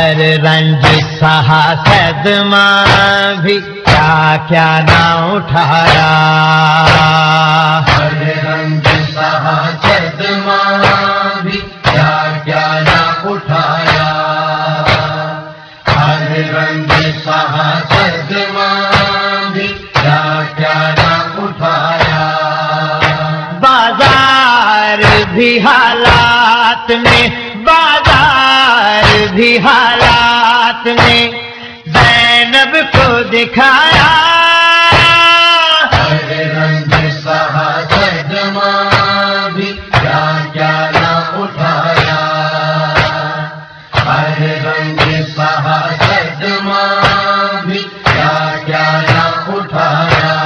ہر رنج سہا صدمہ بھی کیا کیا نہ اٹھایا ہر رنگ سہا صدمہ بھی کیا کیا نہ اٹھایا ہر رنگ سہا صدمہ بھی کیا کیا نہ اٹھایا بازار بھی حالات میں بازار بھی حالات میں زینب کو دکھایا۔ بھی کیا کیا نہ اٹھایا۔ ہر رنگ سہا صدمہ بھی کیا کیا نہ اٹھایا۔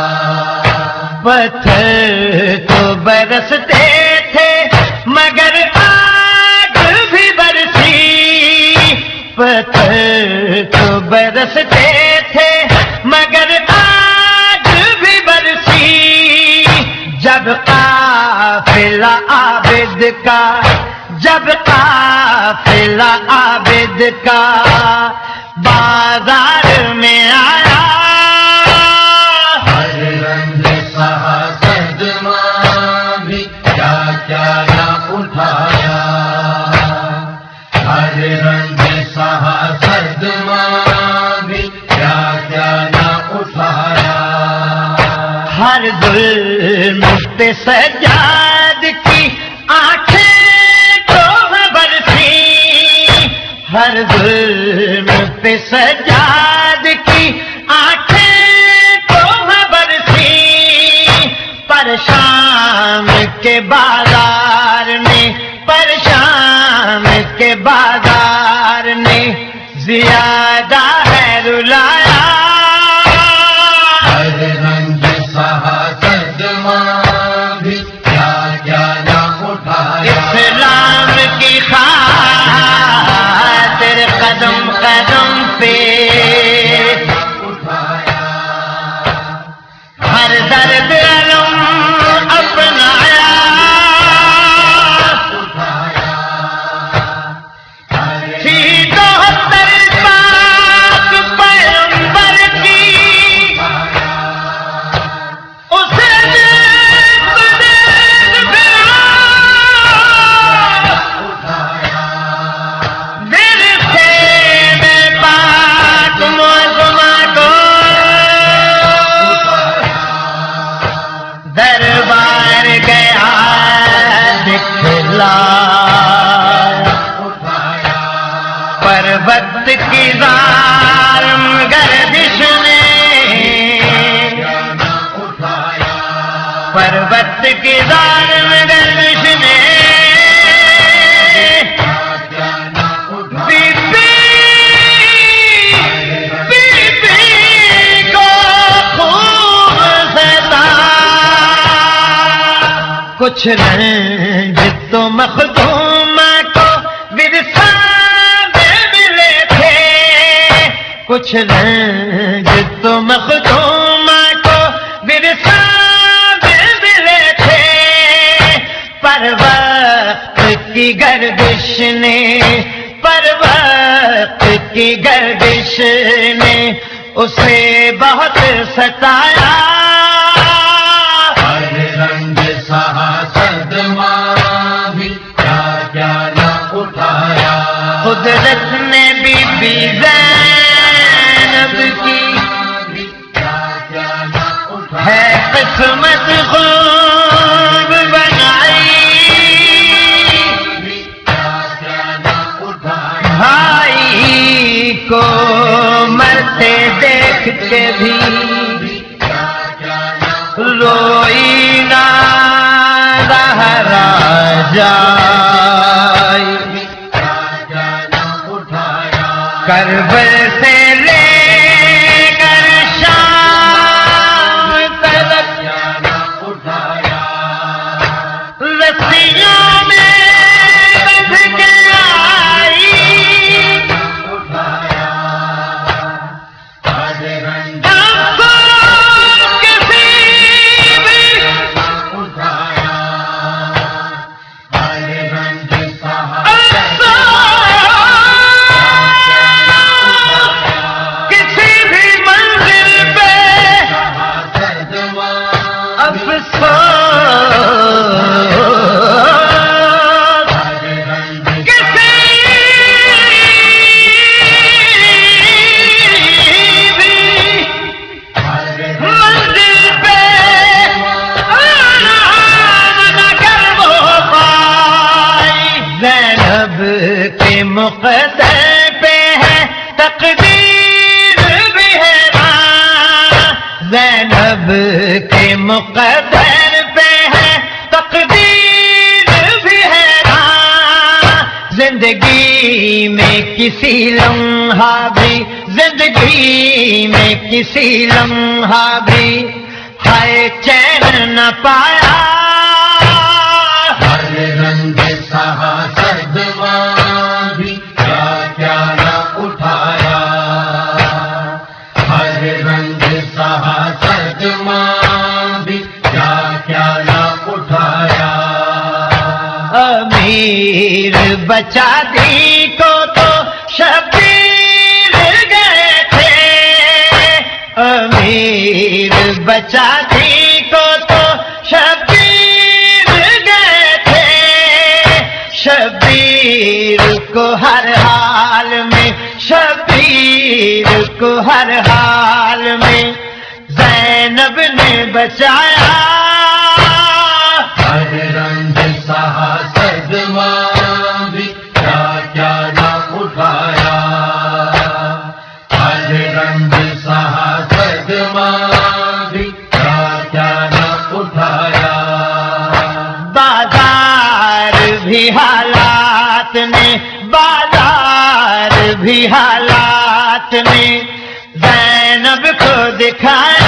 پتھر تو برستے تھے مگر برستے تھے، مگر آگ بھی برسی۔ جب قافلہ عابد کا، جب قافلہ عابد کا بازار میں آیا۔ ہر رنگ سہا صدمہ بھی کیا کیا ہر مفت سجاد کی آنکھیں تو برسی۔ ہر ظلم پہ سجاد کی آنکھیں تو برسی۔ پر شام کے بعد بھی کیا کیا نہ اٹھایا اسلام کی خاطر قدم قدم پہ اٹھایا ہر درد کچھ رنج تو مخدوم کو ورثہ میں ملے تھے۔ کچھ رنج تو مخدوم کو ورثہ میں ملے تھے۔ پر وقت کی گردش نے، پر وقت کی گردش نے، اسے بہت ستایا۔ بی زینب کی ہے قسمت خوب بنائی۔ بھائی کو مرتے دیکھ کے بھی روئی نہ رہا جائے کربل سے لے مقدر پہ ہے، تقدیر بھی حیران زینب کے مقدر پہ ہے، تقدیر بھی حیران زندگی میں کسی لمحہ بھی، زندگی میں کسی لمحہ بھی۔ ہائے، چین نہ پایا۔ امیر بچا دی کو تو شبیر گئے تھے۔ امیر بچا دی کو تو شبیر گئے تھے۔ شبیر کو ہر حال میں، شبیر کو ہر حال میں۔ زینب نے بچایا بھی میں زینب کو دکھایا